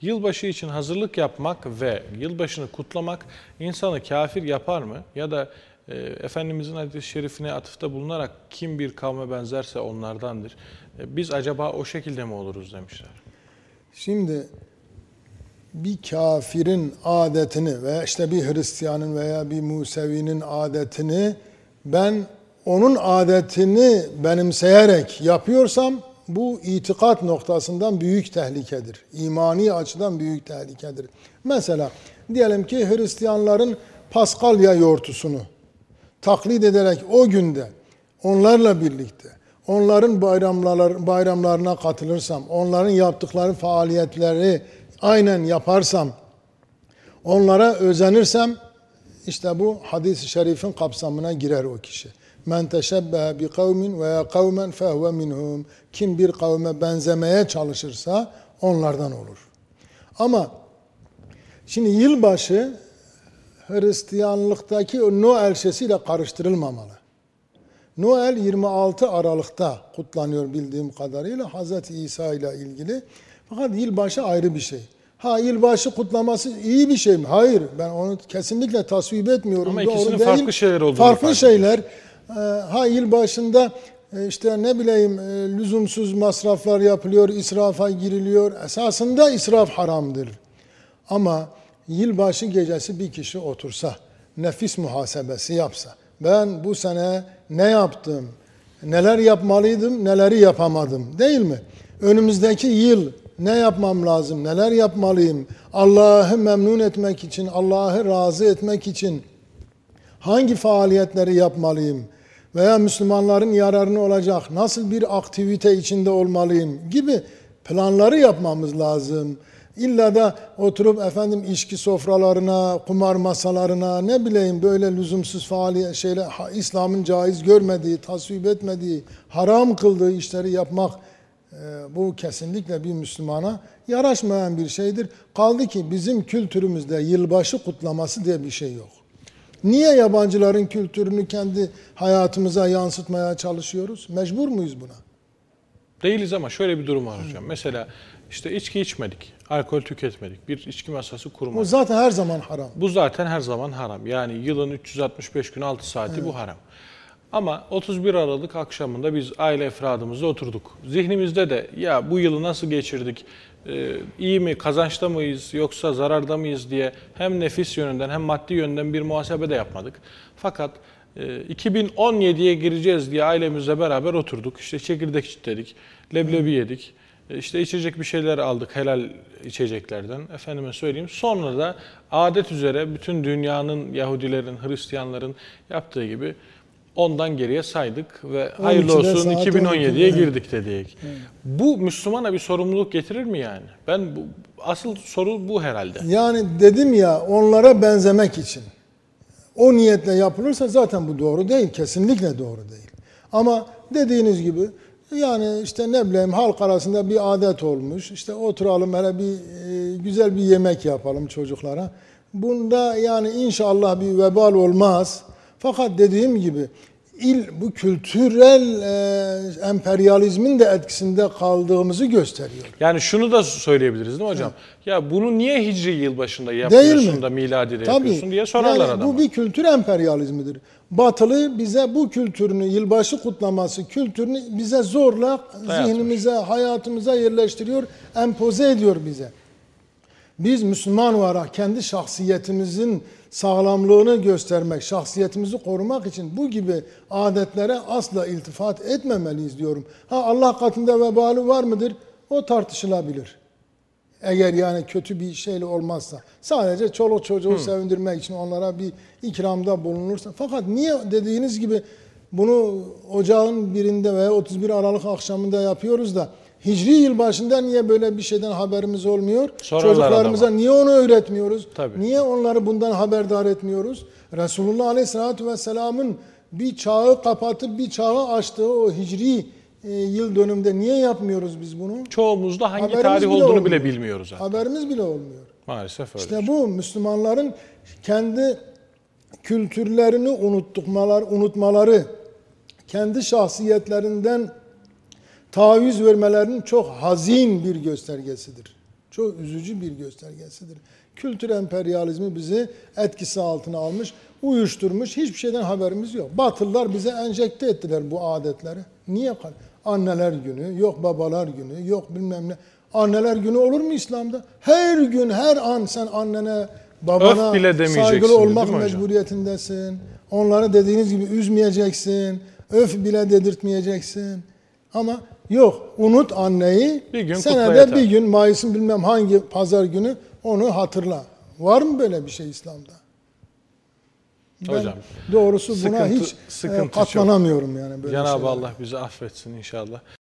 Yılbaşı için hazırlık yapmak ve yılbaşını kutlamak insanı kafir yapar mı? Ya da e, Efendimizin hadis-i şerifine atıfta bulunarak kim bir kavme benzerse onlardandır. E, biz acaba o şekilde mi oluruz demişler. Şimdi bir kafirin adetini veya işte bir Hristiyanın veya bir Musevi'nin adetini ben onun adetini benimseyerek yapıyorsam bu itikat noktasından büyük tehlikedir. İmani açıdan büyük tehlikedir. Mesela diyelim ki Hristiyanların Paskalya yortusunu taklit ederek o günde onlarla birlikte onların bayramlar, bayramlarına katılırsam, onların yaptıkları faaliyetleri aynen yaparsam, onlara özenirsem işte bu hadis-i şerifin kapsamına girer o kişi. Men teşebbehe bi kavmin veya kavmen fehuve minhum. Kim bir kavme benzemeye çalışırsa onlardan olur. Ama şimdi yılbaşı Hristiyanlıktaki Noel şesiyle karıştırılmamalı. Noel 26 Aralık'ta kutlanıyor bildiğim kadarıyla Hz. İsa ile ilgili. Fakat yılbaşı ayrı bir şey. Ha yılbaşı kutlaması iyi bir şey mi? Hayır. Ben onu kesinlikle tasvip etmiyorum. Ama Doğru ikisinin değil. farklı şeyler olduğunu Farklı fark şeyler. Ee, Ha yılbaşında e, işte ne bileyim e, lüzumsuz masraflar yapılıyor, israfa giriliyor. Esasında israf haramdır. Ama yılbaşı gecesi bir kişi otursa, nefis muhasebesi yapsa, ben bu sene ne yaptım, neler yapmalıydım, neleri yapamadım değil mi? Önümüzdeki yıl ne yapmam lazım, neler yapmalıyım, Allah'ı memnun etmek için, Allah'ı razı etmek için hangi faaliyetleri yapmalıyım veya Müslümanların yararına olacak nasıl bir aktivite içinde olmalıyım gibi planları yapmamız lazım. İlla da oturup efendim içki sofralarına, kumar masalarına ne bileyim böyle lüzumsuz faaliyet şeyler İslam'ın caiz görmediği, tasvip etmediği, haram kıldığı işleri yapmak e, bu kesinlikle bir Müslümana yaraşmayan bir şeydir. Kaldı ki bizim kültürümüzde yılbaşı kutlaması diye bir şey yok. Niye yabancıların kültürünü kendi hayatımıza yansıtmaya çalışıyoruz? Mecbur muyuz buna? Değiliz ama şöyle bir durum var hocam. Mesela işte içki içmedik, alkol tüketmedik, bir içki masası Bu kurmadık. zaten her zaman haram. Bu zaten her zaman haram. Yani yılın 365 gün 6 saati bu haram. Ama 31 Aralık akşamında biz aile efradımızla oturduk. Zihnimizde de ya bu yılı nasıl geçirdik, ee, iyi mi, kazançta mıyız yoksa zararda mıyız diye hem nefis yönünden hem maddi yönden bir muhasebe de yapmadık. Fakat e, 2017'ye gireceğiz diye ailemizle beraber oturduk. İşte çekirdek çitledik, leblebi yedik. E, İşte içecek bir şeyler aldık helal içeceklerden. Efendime söyleyeyim. Sonra da adet üzere bütün dünyanın Yahudilerin, Hristiyanların yaptığı gibi ondan geriye saydık ve hayırlı 12'de olsun saat 2017'ye 12'de. girdik dedik. Bu Müslümana bir sorumluluk getirir mi yani? Ben bu, asıl soru bu herhalde. Yani dedim ya onlara benzemek için. O niyetle yapılırsa zaten bu doğru değil. Kesinlikle doğru değil. Ama dediğiniz gibi yani işte ne bileyim halk arasında bir adet olmuş. İşte oturalım hele bir e, güzel bir yemek yapalım çocuklara. Bunda yani inşallah bir vebal olmaz. Fakat dediğim gibi il bu kültürel e, emperyalizmin de etkisinde kaldığımızı gösteriyor. Yani şunu da söyleyebiliriz değil mi hocam? Ya bunu niye hicri yılbaşında yapıyorsun mi? da miladide Tabii. yapıyorsun diye sorarlar yani adama. Bu bir kültür emperyalizmidir. Batılı bize bu kültürünü, yılbaşı kutlaması kültürünü bize zorla Dayatmış. zihnimize, hayatımıza yerleştiriyor, empoze ediyor bize. Biz Müslüman olarak kendi şahsiyetimizin sağlamlığını göstermek, şahsiyetimizi korumak için bu gibi adetlere asla iltifat etmemeliyiz diyorum. Ha Allah katında vebali var mıdır? O tartışılabilir. Eğer yani kötü bir şeyle olmazsa. Sadece çoluk çocuğu sevindirmek için onlara bir ikramda bulunursa. Fakat niye dediğiniz gibi bunu ocağın birinde veya 31 Aralık akşamında yapıyoruz da Hicri yıl başında niye böyle bir şeyden haberimiz olmuyor? Sorarlar Çocuklarımıza adama. niye onu öğretmiyoruz? Tabii. Niye onları bundan haberdar etmiyoruz? Resulullah Aleyhisselatü Vesselam'ın bir çağı kapatıp bir çağı açtığı o hicri e, yıl dönümde niye yapmıyoruz biz bunu? Çoğumuzda hangi Haberimiz tarih bile olduğunu olmuyor. bile bilmiyoruz zaten. Haberimiz bile olmuyor. Maalesef öyle. İşte bu Müslümanların kendi kültürlerini unuttukmalar, unutmaları, kendi şahsiyetlerinden taviz vermelerinin çok hazin bir göstergesidir. Çok üzücü bir göstergesidir. Kültür emperyalizmi bizi etkisi altına almış, uyuşturmuş. Hiçbir şeyden haberimiz yok. Batılılar bize enjekte ettiler bu adetleri. Niye? Anneler günü, yok babalar günü, yok bilmem ne. Anneler günü olur mu İslam'da? Her gün, her an sen annene, babana Öf bile saygılı olmak mecburiyetindesin. Onları dediğiniz gibi üzmeyeceksin. Öf bile dedirtmeyeceksin. Ama yok unut anneyi. Bir gün senede bir gün Mayıs'ın bilmem hangi pazar günü onu hatırla. Var mı böyle bir şey İslam'da? Ben Hocam, doğrusu buna sıkıntı- hiç e, sıkıntı çok. katlanamıyorum yani böyle Cenab-ı. Allah bizi affetsin inşallah.